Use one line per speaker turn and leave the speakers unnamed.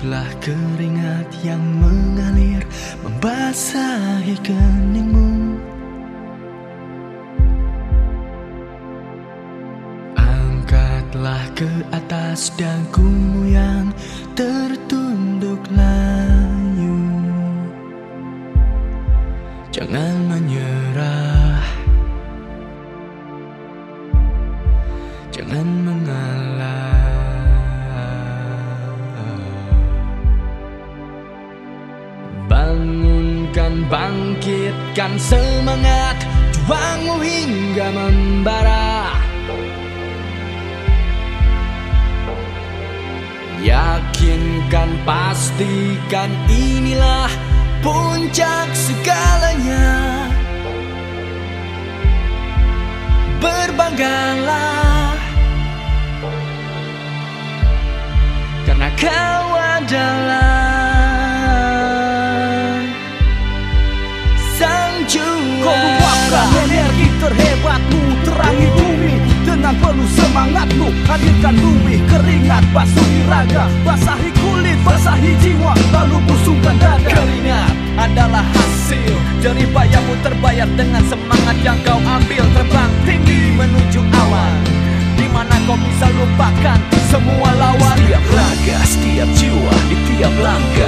Usaplah keringat yang mengalir Membasahi keningmu. Angkatlah ke atas dagumu yang tertunduk layu. Jangan menyerah. Jangan mengalah Bangunkan, bangkitkan semangat Juangmu hingga membara. Yakinkan, pastikan inilah puncak segalanya. Berbanggalah. Karena kau adalah
energi terhebatmu Terangi bumi. Dengan penuh semangatmu Hadirkan bumi keringat basuhi raga Basahi kulit, basahi jiwa Lalu busungkan dada.
Keringat adalah hasil Dari payahmu terbayar dengan semangat yang kau ambil. Terbang tinggi menuju awan Di mana kau bisa lupakan semua lawan.
Setiap raga, setiap jiwa, di tiap langkah